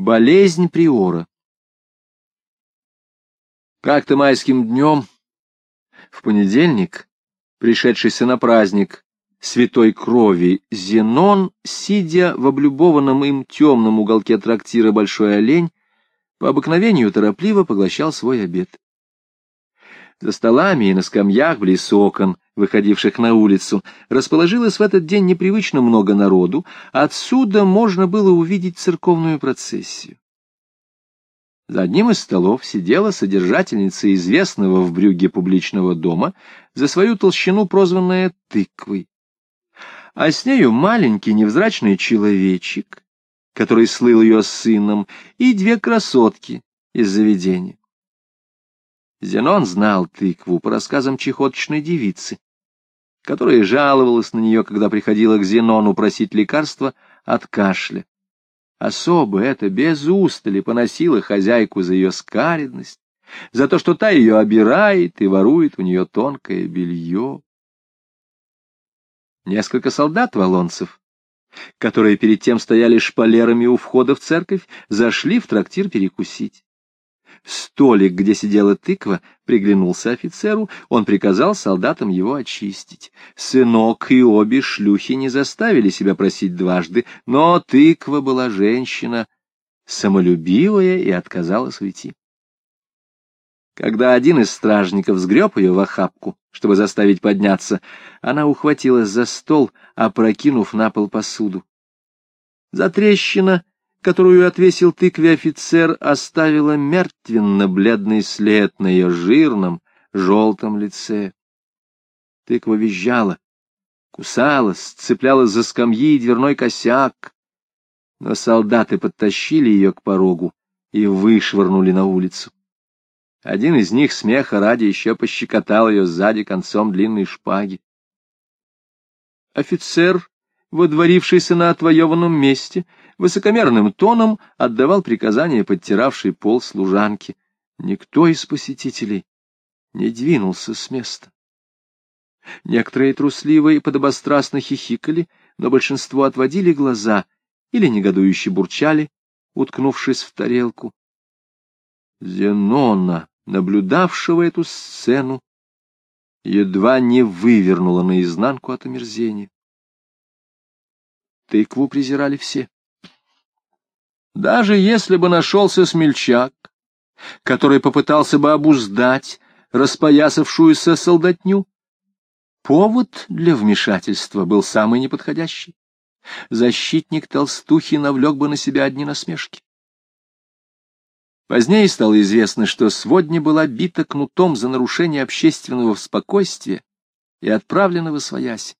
Болезнь приора. Как-то майским днем, в понедельник, пришедшийся на праздник святой крови, Зенон, сидя в облюбованном им темном уголке трактира «Большой олень», по обыкновению торопливо поглощал свой обед. За столами и на скамьях близ окон, выходивших на улицу, расположилось в этот день непривычно много народу, отсюда можно было увидеть церковную процессию. За одним из столов сидела содержательница известного в брюге публичного дома, за свою толщину прозванная тыквой. А с нею маленький невзрачный человечек, который слыл ее сыном, и две красотки из заведения. Зенон знал тыкву по рассказам чехоточной девицы, которая жаловалась на нее, когда приходила к Зенону просить лекарства от кашля. Особо это без устали поносила хозяйку за ее скаредность, за то, что та ее обирает и ворует у нее тонкое белье. Несколько солдат-волонцев, которые перед тем стояли шпалерами у входа в церковь, зашли в трактир перекусить. Столик, где сидела тыква, приглянулся офицеру, он приказал солдатам его очистить. Сынок и обе шлюхи не заставили себя просить дважды, но тыква была женщина самолюбивая и отказалась уйти. Когда один из стражников сгреб ее в охапку, чтобы заставить подняться, она ухватилась за стол, опрокинув на пол посуду. Затрещина которую отвесил тыкве офицер, оставила мертвенно-бледный след на ее жирном, желтом лице. Тыква визжала, кусалась, цеплялась за скамьи и дверной косяк, но солдаты подтащили ее к порогу и вышвырнули на улицу. Один из них смеха ради еще пощекотал ее сзади концом длинной шпаги. Офицер, водворившийся на отвоеванном месте, высокомерным тоном отдавал приказания подтиравшей пол служанки. Никто из посетителей не двинулся с места. Некоторые трусливо и подобострастно хихикали, но большинство отводили глаза или негодующе бурчали, уткнувшись в тарелку. Зенона, наблюдавшего эту сцену, едва не вывернула наизнанку от омерзения. Тыкву презирали все. Даже если бы нашелся смельчак, который попытался бы обуздать распоясавшуюся солдатню, повод для вмешательства был самый неподходящий. Защитник толстухи навлек бы на себя одни насмешки. Позднее стало известно, что сводня была бита кнутом за нарушение общественного спокойствия и отправлена в освоясь.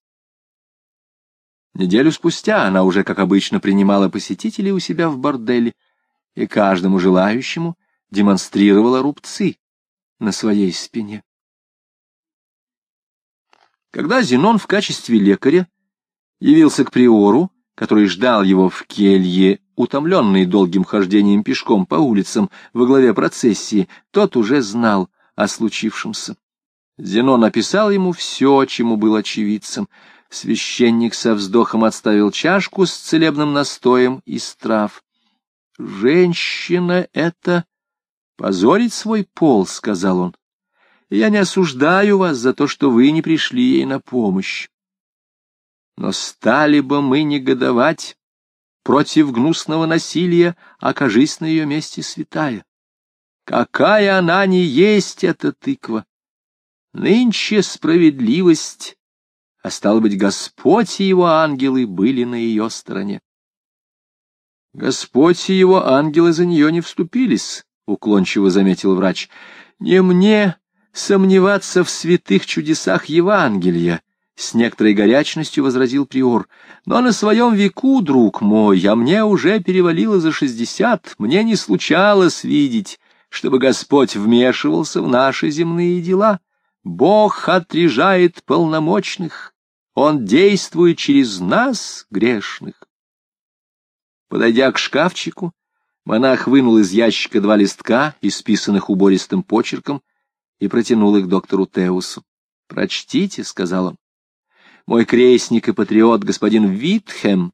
Неделю спустя она уже, как обычно, принимала посетителей у себя в борделе и каждому желающему демонстрировала рубцы на своей спине. Когда Зенон в качестве лекаря явился к приору, который ждал его в келье, утомленный долгим хождением пешком по улицам во главе процессии, тот уже знал о случившемся. Зенон написал ему все, чему был очевидцем — Священник со вздохом отставил чашку с целебным настоем из трав. «Женщина — это позорить свой пол», — сказал он. «Я не осуждаю вас за то, что вы не пришли ей на помощь. Но стали бы мы негодовать против гнусного насилия, окажись на ее месте святая. Какая она не есть, эта тыква! Нынче справедливость а стало быть, Господь и его ангелы были на ее стороне. Господь и его ангелы за нее не вступились, — уклончиво заметил врач. Не мне сомневаться в святых чудесах Евангелия, — с некоторой горячностью возразил приор. Но на своем веку, друг мой, а мне уже перевалило за шестьдесят, мне не случалось видеть, чтобы Господь вмешивался в наши земные дела. Бог отрежает полномочных, Он действует через нас, грешных. Подойдя к шкафчику, монах вынул из ящика два листка, исписанных убористым почерком, и протянул их доктору Теусу. «Прочтите», — сказал он. «Мой крестник и патриот, господин Витхем,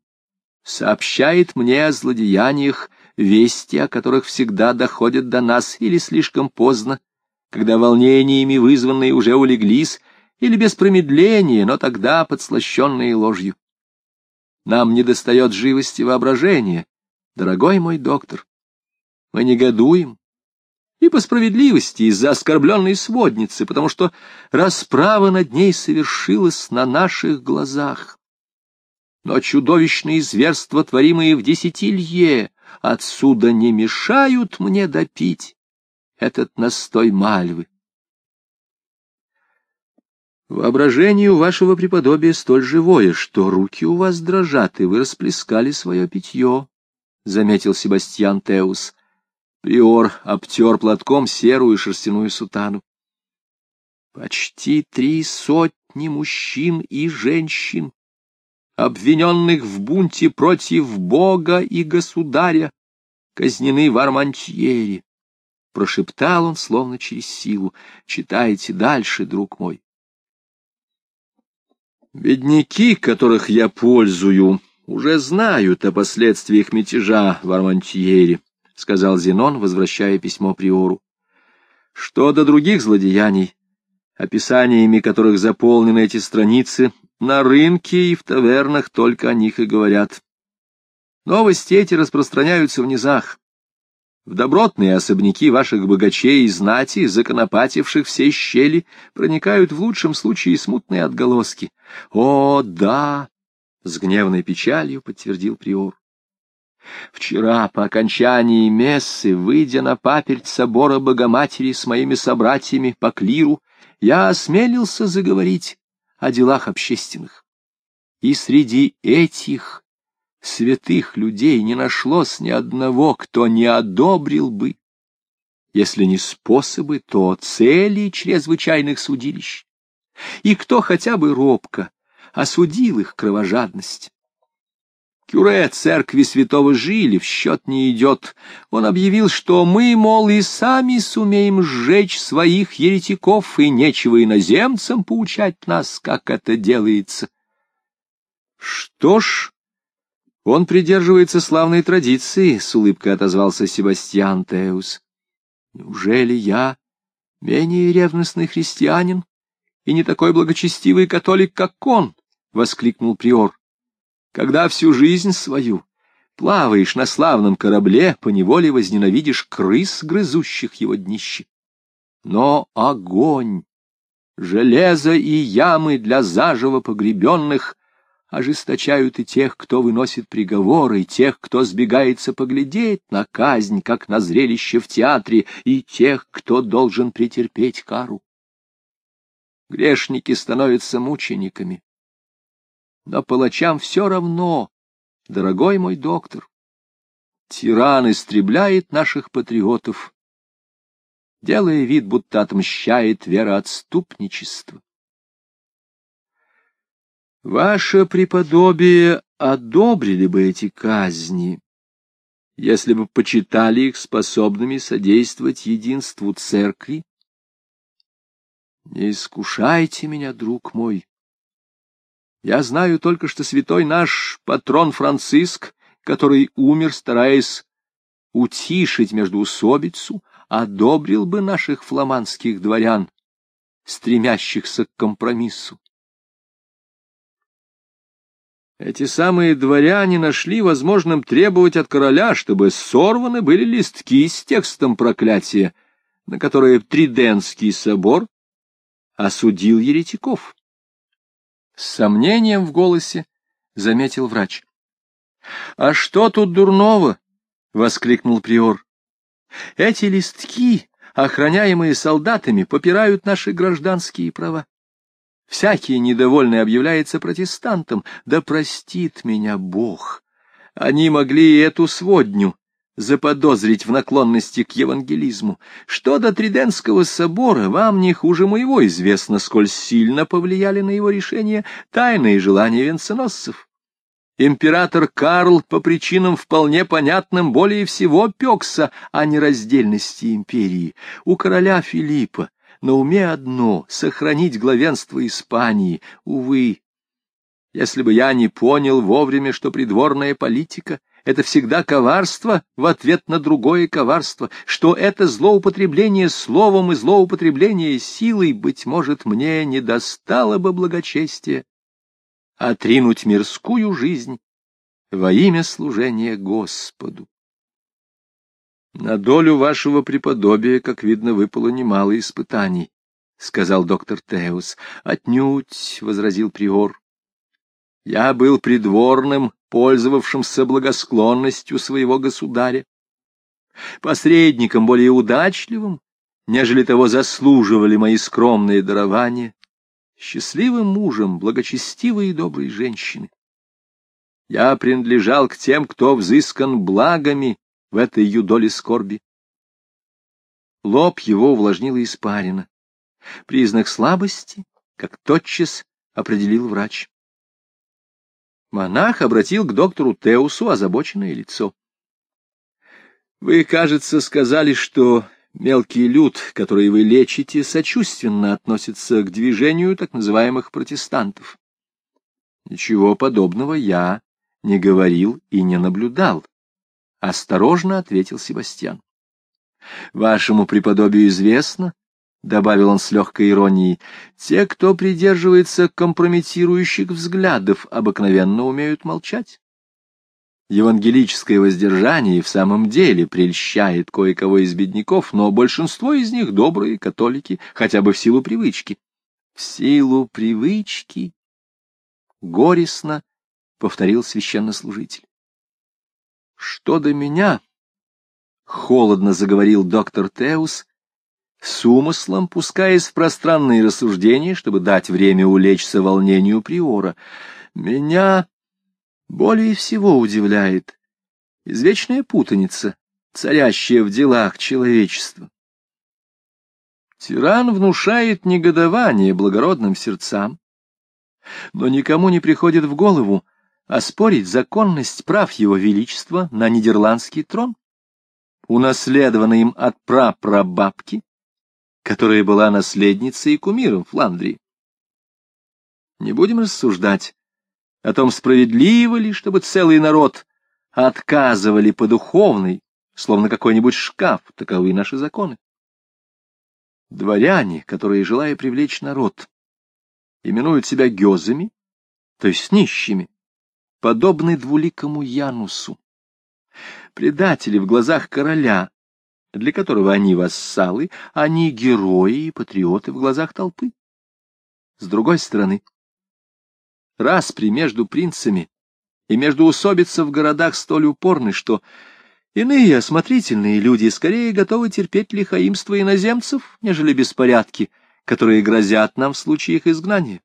сообщает мне о злодеяниях, вести о которых всегда доходят до нас или слишком поздно, когда волнениями вызванные уже улеглись, или без промедления, но тогда подслащенные ложью. Нам недостает живости воображения, дорогой мой доктор. Мы негодуем, и по справедливости из-за оскорбленной сводницы, потому что расправа над ней совершилась на наших глазах. Но чудовищные зверства, творимые в десятилье, отсюда не мешают мне допить этот настой мальвы. Воображение у вашего преподобия столь живое, что руки у вас дрожат, и вы расплескали свое питье, — заметил Себастьян Теус. Приор обтер платком серую шерстяную сутану. Почти три сотни мужчин и женщин, обвиненных в бунте против Бога и государя, казнены в Армантьере. Прошептал он, словно через силу. Читайте дальше, друг мой. Бедняки, которых я пользую, уже знают о последствиях мятежа в Армантьере. — сказал Зенон, возвращая письмо Приору. Что до других злодеяний, описаниями которых заполнены эти страницы, на рынке и в тавернах только о них и говорят. Новости эти распространяются в низах. В добротные особняки ваших богачей и знати, законопативших все щели, проникают в лучшем случае смутные отголоски. — О, да! — с гневной печалью подтвердил Приор. Вчера, по окончании мессы, выйдя на паперть собора Богоматери с моими собратьями по клиру, я осмелился заговорить о делах общественных. И среди этих святых людей не нашлось ни одного, кто не одобрил бы, если не способы, то цели чрезвычайных судилищ, и кто хотя бы робко осудил их кровожадность. Кюре церкви святого Жили в счет не идет. Он объявил, что мы, мол, и сами сумеем сжечь своих еретиков, и нечего иноземцам поучать нас, как это делается. Что ж, он придерживается славной традиции, — с улыбкой отозвался Себастьян Теус. Неужели я менее ревностный христианин и не такой благочестивый католик, как он? — воскликнул приор когда всю жизнь свою плаваешь на славном корабле, поневоле возненавидишь крыс, грызущих его днище. Но огонь, железо и ямы для заживо погребенных ожесточают и тех, кто выносит приговоры, и тех, кто сбегается поглядеть на казнь, как на зрелище в театре, и тех, кто должен претерпеть кару. Грешники становятся мучениками, но палачам все равно, дорогой мой доктор. Тиран истребляет наших патриотов, делая вид, будто отмщает вероотступничество. Ваше преподобие одобрили бы эти казни, если бы почитали их способными содействовать единству церкви. Не искушайте меня, друг мой, я знаю только, что святой наш патрон Франциск, который умер, стараясь утишить междуусобицу, одобрил бы наших фламандских дворян, стремящихся к компромиссу. Эти самые дворяне нашли возможным требовать от короля, чтобы сорваны были листки с текстом проклятия, на которые Триденский собор осудил еретиков. С сомнением в голосе заметил врач. — А что тут дурного? — воскликнул приор. — Эти листки, охраняемые солдатами, попирают наши гражданские права. Всякий недовольный объявляется протестантом. Да простит меня Бог! Они могли и эту сводню заподозрить в наклонности к евангелизму. Что до Триденского собора, вам не хуже моего известно, сколь сильно повлияли на его решение тайные желания венценосцев. Император Карл по причинам вполне понятным более всего пекся о нераздельности империи. У короля Филиппа на уме одно — сохранить главенство Испании. Увы, если бы я не понял вовремя, что придворная политика — это всегда коварство в ответ на другое коварство, что это злоупотребление словом и злоупотребление силой, быть может, мне не достало бы благочестия отринуть мирскую жизнь во имя служения Господу. На долю вашего преподобия, как видно, выпало немало испытаний, — сказал доктор Теус. — Отнюдь, — возразил приор. Я был придворным, пользовавшимся благосклонностью своего государя, посредником более удачливым, нежели того заслуживали мои скромные дарования, счастливым мужем благочестивой и доброй женщины. Я принадлежал к тем, кто взыскан благами в этой юдоле скорби. Лоб его увлажнила испарина. Признак слабости, как тотчас определил врач. Монах обратил к доктору Теусу озабоченное лицо. — Вы, кажется, сказали, что мелкий люд, который вы лечите, сочувственно относится к движению так называемых протестантов. Ничего подобного я не говорил и не наблюдал, — осторожно ответил Себастьян. Вашему преподобию известно, — добавил он с легкой иронией, — те, кто придерживается компрометирующих взглядов, обыкновенно умеют молчать. Евангелическое воздержание в самом деле прельщает кое-кого из бедняков, но большинство из них добрые католики, хотя бы в силу привычки. В силу привычки горестно повторил священнослужитель. Что до меня, холодно заговорил доктор Теус, с умыслом, пускаясь в пространные рассуждения, чтобы дать время улечься волнению приора, меня более всего удивляет извечная путаница, царящая в делах человечества. Тиран внушает негодование благородным сердцам, но никому не приходит в голову оспорить законность прав его величества на нидерландский трон, унаследованный им от прапрабабки, которая была наследницей и кумиром Фландрии. Не будем рассуждать о том, справедливо ли, чтобы целый народ отказывали по духовной, словно какой-нибудь шкаф, таковы наши законы. Дворяне, которые, желая привлечь народ, именуют себя гёзами, то есть нищими, подобны двуликому Янусу. Предатели в глазах короля, для которого они вассалы, они герои и патриоты в глазах толпы. С другой стороны, распри между принцами и между усобица в городах столь упорны, что иные осмотрительные люди скорее готовы терпеть лихаимство иноземцев, нежели беспорядки, которые грозят нам в случае их изгнания.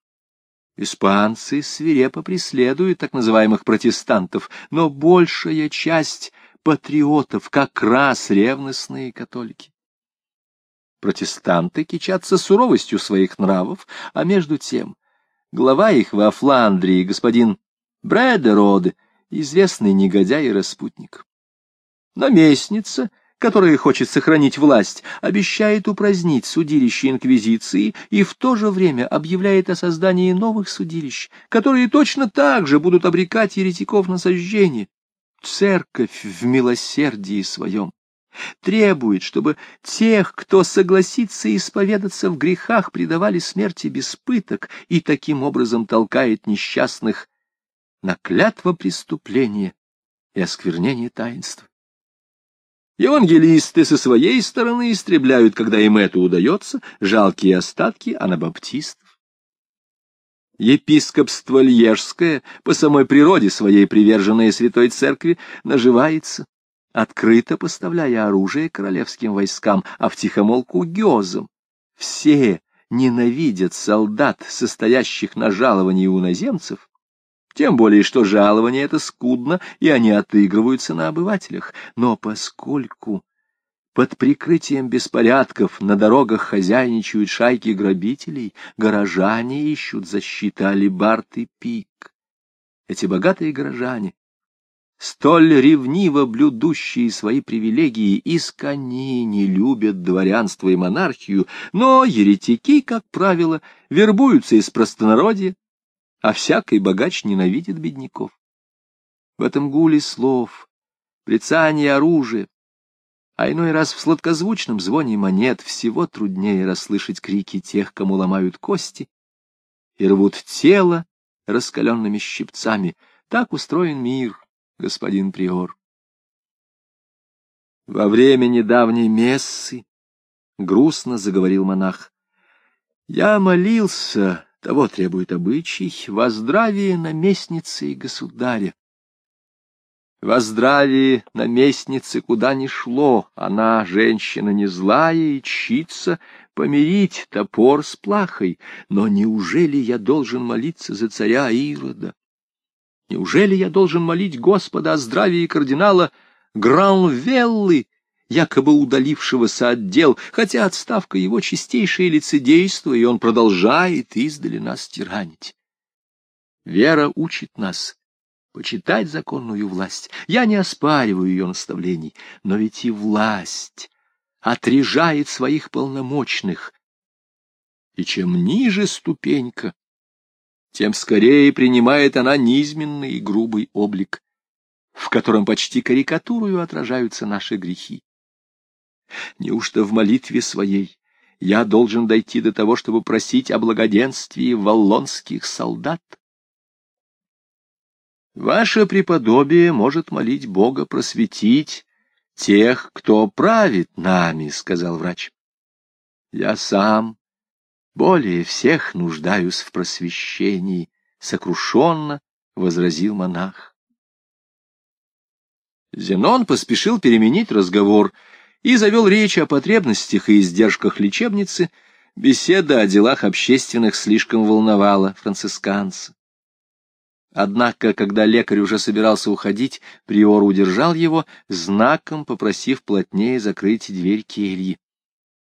Испанцы свирепо преследуют так называемых протестантов, но большая часть патриотов как раз ревностные католики. Протестанты кичатся суровостью своих нравов, а между тем глава их во Фландрии, господин Бредерод, известный негодяй и распутник. Наместница, которая хочет сохранить власть, обещает упразднить судилище Инквизиции и в то же время объявляет о создании новых судилищ, которые точно так же будут обрекать еретиков на сожжение. Церковь в милосердии своем требует, чтобы тех, кто согласится исповедаться в грехах, предавали смерти без пыток и таким образом толкает несчастных на клятво преступления и осквернение таинства. Евангелисты со своей стороны истребляют, когда им это удается, жалкие остатки анабаптистов. Епископство Льежское, по самой природе своей приверженное Святой Церкви, наживается, открыто поставляя оружие королевским войскам, а втихомолку гёзам. Все ненавидят солдат, состоящих на жаловании у наземцев, тем более, что жалование это скудно, и они отыгрываются на обывателях. Но поскольку под прикрытием беспорядков на дорогах хозяйничают шайки грабителей, горожане ищут защиты алибард и пик. Эти богатые горожане столь ревниво блюдущие свои привилегии, искони не любят дворянство и монархию, но еретики, как правило, вербуются из простонародья, а всякий богач ненавидит бедняков. В этом гуле слов, прицание оружия, а иной раз в сладкозвучном звоне монет всего труднее расслышать крики тех, кому ломают кости и рвут тело раскаленными щипцами. Так устроен мир, господин Приор. Во время недавней мессы грустно заговорил монах. Я молился, того требует обычай, во здравие наместницы и государя. Во здравие наместницы куда ни шло, она, женщина не злая и чится помирить топор с плахой, но неужели я должен молиться за царя Ирода? Неужели я должен молить Господа о здравии кардинала Гранвеллы, якобы удалившегося от дел, хотя отставка его чистейшее лицедейство, и он продолжает издали нас тиранить. Вера учит нас почитать законную власть. Я не оспариваю ее наставлений, но ведь и власть отрежает своих полномочных. И чем ниже ступенька, тем скорее принимает она низменный и грубый облик, в котором почти карикатурою отражаются наши грехи. Неужто в молитве своей я должен дойти до того, чтобы просить о благоденствии валлонских солдат? Ваше преподобие может молить Бога просветить тех, кто правит нами, — сказал врач. Я сам более всех нуждаюсь в просвещении, — сокрушенно возразил монах. Зенон поспешил переменить разговор — и завел речь о потребностях и издержках лечебницы, беседа о делах общественных слишком волновала францисканца. Однако, когда лекарь уже собирался уходить, приор удержал его, знаком попросив плотнее закрыть дверь кельи.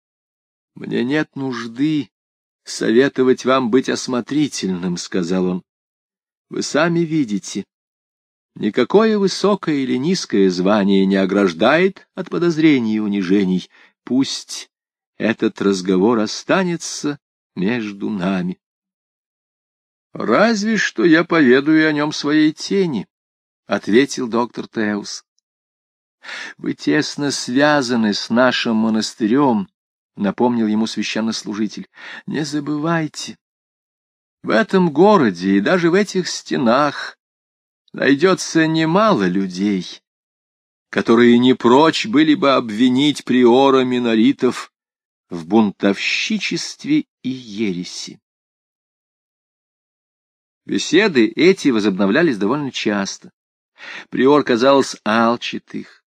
— Мне нет нужды советовать вам быть осмотрительным, — сказал он. — Вы сами видите, Никакое высокое или низкое звание не ограждает от подозрений и унижений. Пусть этот разговор останется между нами. «Разве что я поведаю о нем своей тени», — ответил доктор Теус. «Вы тесно связаны с нашим монастырем», — напомнил ему священнослужитель. «Не забывайте, в этом городе и даже в этих стенах найдется немало людей, которые не прочь были бы обвинить приора миноритов в бунтовщичестве и ереси. Беседы эти возобновлялись довольно часто. Приор, казалось, алчит их.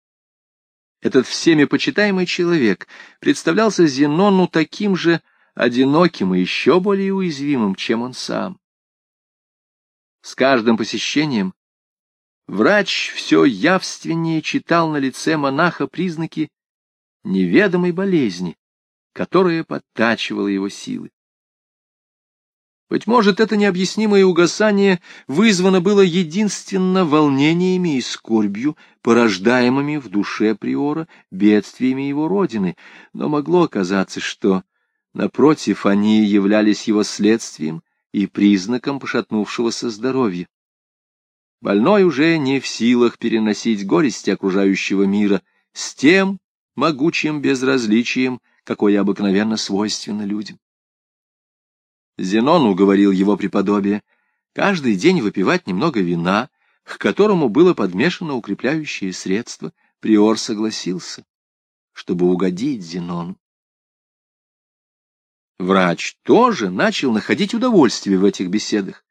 Этот всеми почитаемый человек представлялся Зенону таким же одиноким и еще более уязвимым, чем он сам. С каждым посещением Врач все явственнее читал на лице монаха признаки неведомой болезни, которая подтачивала его силы. Быть может, это необъяснимое угасание вызвано было единственно волнениями и скорбью, порождаемыми в душе приора бедствиями его родины, но могло оказаться, что, напротив, они являлись его следствием и признаком пошатнувшегося здоровья. Больной уже не в силах переносить горести окружающего мира с тем могучим безразличием, какое обыкновенно свойственно людям. Зенон уговорил его преподобие каждый день выпивать немного вина, к которому было подмешано укрепляющее средство. Приор согласился, чтобы угодить Зенону. Врач тоже начал находить удовольствие в этих беседах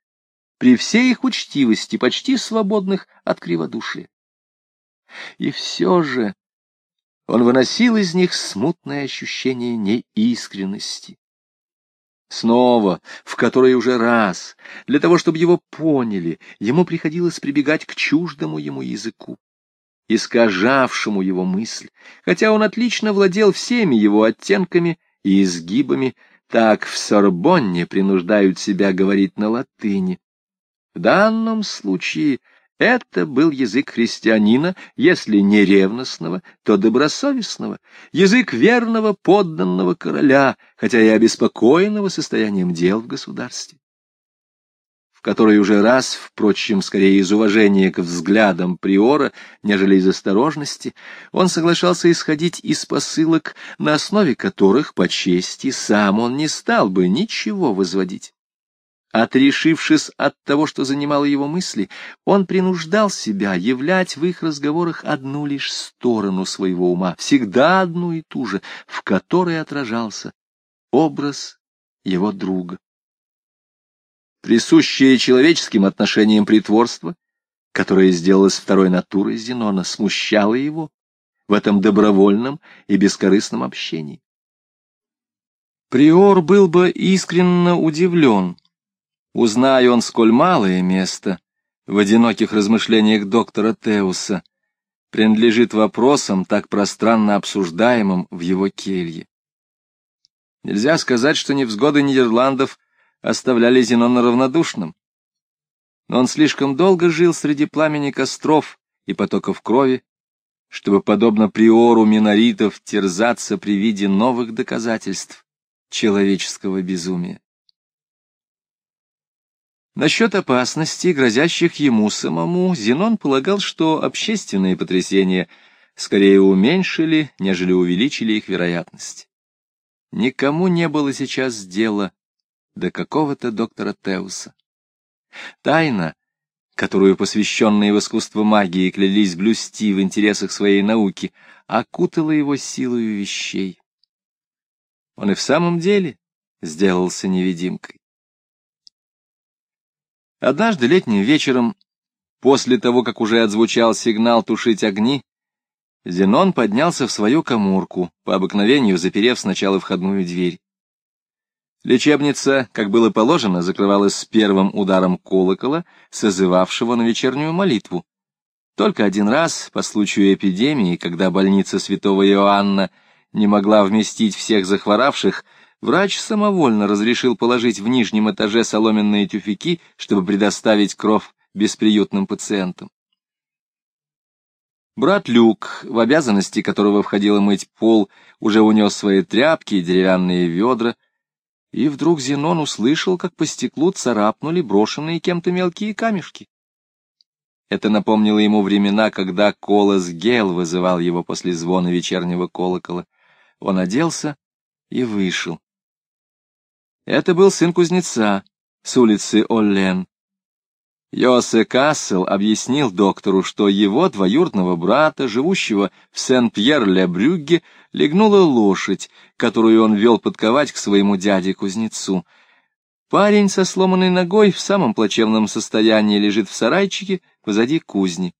при всей их учтивости, почти свободных от криводушия. И все же он выносил из них смутное ощущение неискренности. Снова, в которой уже раз, для того, чтобы его поняли, ему приходилось прибегать к чуждому ему языку, искажавшему его мысль, хотя он отлично владел всеми его оттенками и изгибами, так в Сорбонне принуждают себя говорить на латыни. В данном случае это был язык христианина, если не ревностного, то добросовестного, язык верного подданного короля, хотя и обеспокоенного состоянием дел в государстве. В который уже раз, впрочем, скорее из уважения к взглядам приора, нежели из осторожности, он соглашался исходить из посылок, на основе которых, по чести, сам он не стал бы ничего возводить. Отрешившись от того, что занимало его мысли, он принуждал себя являть в их разговорах одну лишь сторону своего ума, всегда одну и ту же, в которой отражался образ его друга присущее человеческим отношениям притворство, которое сделалось второй натурой Зенона, смущало его в этом добровольном и бескорыстном общении. Приор был бы искренне удивлен, узная он, сколь малое место в одиноких размышлениях доктора Теуса принадлежит вопросам, так пространно обсуждаемым в его келье. Нельзя сказать, что невзгоды Нидерландов оставляли Зенона равнодушным. Но он слишком долго жил среди пламени костров и потоков крови, чтобы, подобно приору миноритов, терзаться при виде новых доказательств человеческого безумия. Насчет опасностей, грозящих ему самому, Зенон полагал, что общественные потрясения скорее уменьшили, нежели увеличили их вероятность. Никому не было сейчас дела до какого-то доктора Теуса. Тайна, которую посвященные в искусство магии клялись блюсти в интересах своей науки, окутала его силою вещей. Он и в самом деле сделался невидимкой. Однажды летним вечером, после того, как уже отзвучал сигнал тушить огни, Зенон поднялся в свою коморку, по обыкновению заперев сначала входную дверь. Лечебница, как было положено, закрывалась с первым ударом колокола, созывавшего на вечернюю молитву. Только один раз, по случаю эпидемии, когда больница святого Иоанна не могла вместить всех захворавших, врач самовольно разрешил положить в нижнем этаже соломенные тюфяки, чтобы предоставить кровь бесприютным пациентам. Брат Люк, в обязанности которого входило мыть пол, уже унес свои тряпки и деревянные ведра, и вдруг Зенон услышал, как по стеклу царапнули брошенные кем-то мелкие камешки. Это напомнило ему времена, когда Колос Гел вызывал его после звона вечернего колокола. Он оделся и вышел. Это был сын кузнеца с улицы Оллен. Йосе Кассел объяснил доктору, что его двоюродного брата, живущего в Сен-Пьер-ле-Брюгге, легнула лошадь, которую он вел подковать к своему дяде-кузнецу. Парень со сломанной ногой в самом плачевном состоянии лежит в сарайчике позади кузни.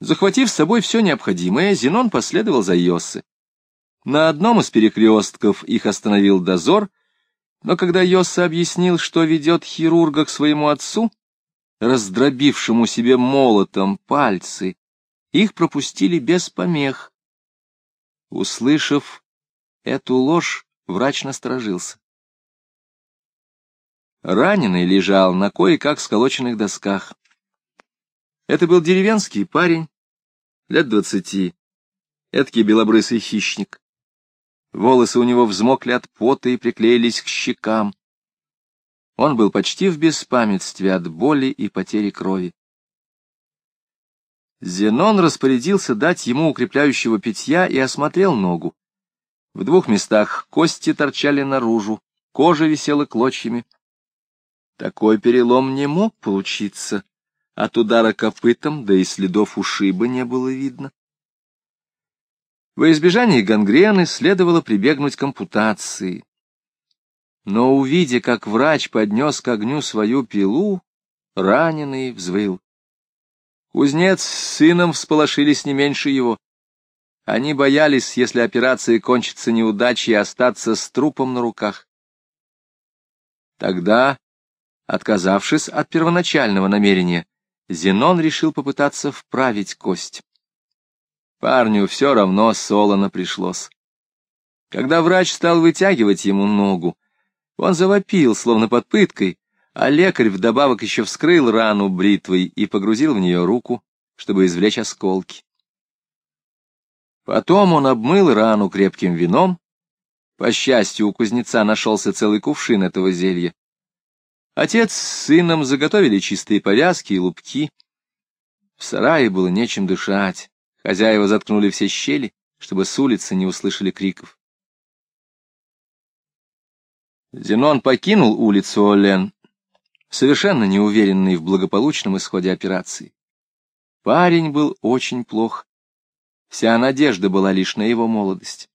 Захватив с собой все необходимое, Зенон последовал за Йосы. На одном из перекрестков их остановил дозор — но когда Йосса объяснил, что ведет хирурга к своему отцу, раздробившему себе молотом пальцы, их пропустили без помех. Услышав эту ложь, врач насторожился. Раненый лежал на кое-как сколоченных досках. Это был деревенский парень, лет двадцати, эдакий белобрысый хищник. Волосы у него взмокли от пота и приклеились к щекам. Он был почти в беспамятстве от боли и потери крови. Зенон распорядился дать ему укрепляющего питья и осмотрел ногу. В двух местах кости торчали наружу, кожа висела клочьями. Такой перелом не мог получиться. От удара копытом, да и следов ушиба не было видно. Во избежание гангрены следовало прибегнуть к ампутации. Но, увидя, как врач поднес к огню свою пилу, раненый взвыл. Кузнец с сыном всполошились не меньше его. Они боялись, если операция кончится неудачей, остаться с трупом на руках. Тогда, отказавшись от первоначального намерения, Зенон решил попытаться вправить кость. Парню все равно солоно пришлось. Когда врач стал вытягивать ему ногу, он завопил, словно под пыткой, а лекарь вдобавок еще вскрыл рану бритвой и погрузил в нее руку, чтобы извлечь осколки. Потом он обмыл рану крепким вином. По счастью, у кузнеца нашелся целый кувшин этого зелья. Отец с сыном заготовили чистые повязки и лупки. В сарае было нечем дышать. Хозяева заткнули все щели, чтобы с улицы не услышали криков. Зенон покинул улицу Олен, совершенно неуверенный в благополучном исходе операции. Парень был очень плох. Вся надежда была лишь на его молодость.